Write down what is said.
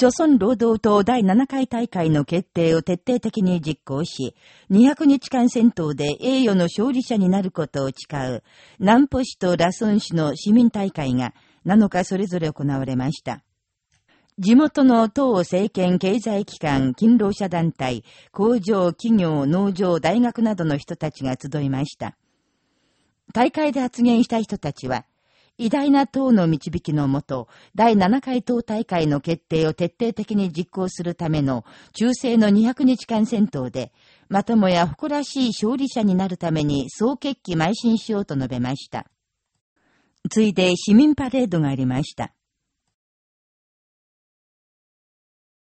朝鮮労働党第7回大会の決定を徹底的に実行し、200日間戦闘で栄誉の勝利者になることを誓う、南浦市とラソン市の市民大会が7日それぞれ行われました。地元の党政権経済機関、勤労者団体、工場、企業、農場、大学などの人たちが集いました。大会で発言した人たちは、偉大な党の導きのもと、第7回党大会の決定を徹底的に実行するための中世の200日間戦闘で、まともや誇らしい勝利者になるために総決起邁進しようと述べました。ついで市民パレードがありました。